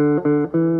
Música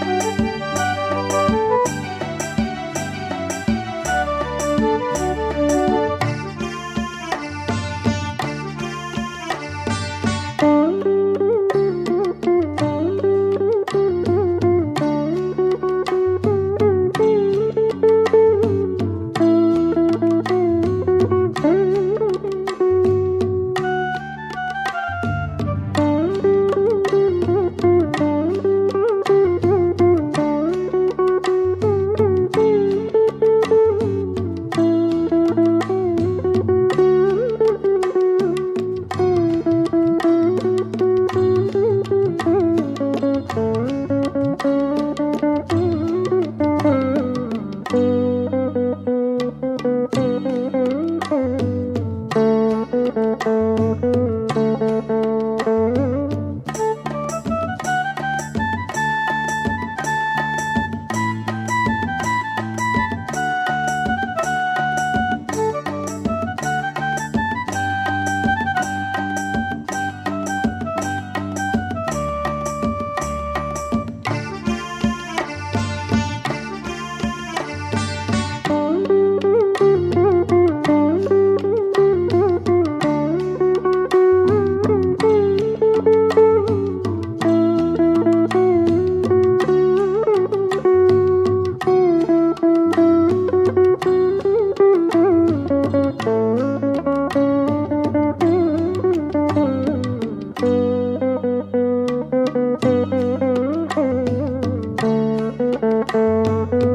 Música Música